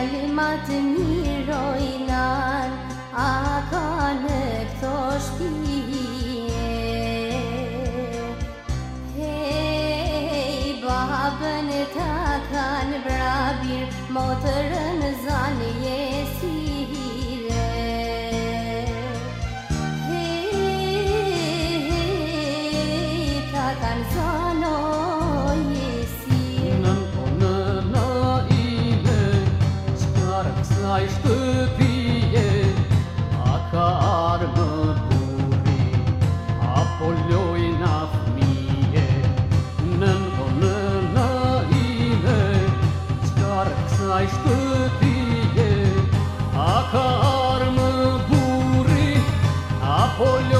Kalimatë mirë ojnan, a kanë këto shkijet Hej, babën të kanë, bra birë, motërën zanë jetë Në në në nëjme, të karkësaj së të tije, a ka armë burit, a polloj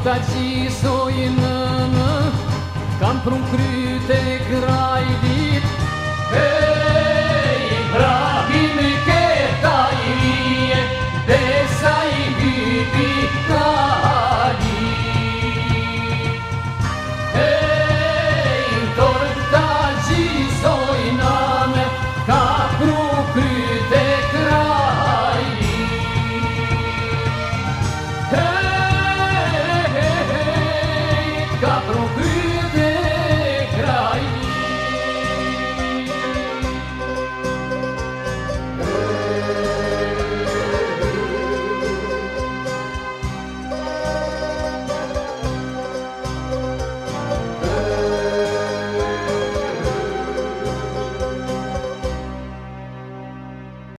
Ta qisoj në në Kam prun kryte gra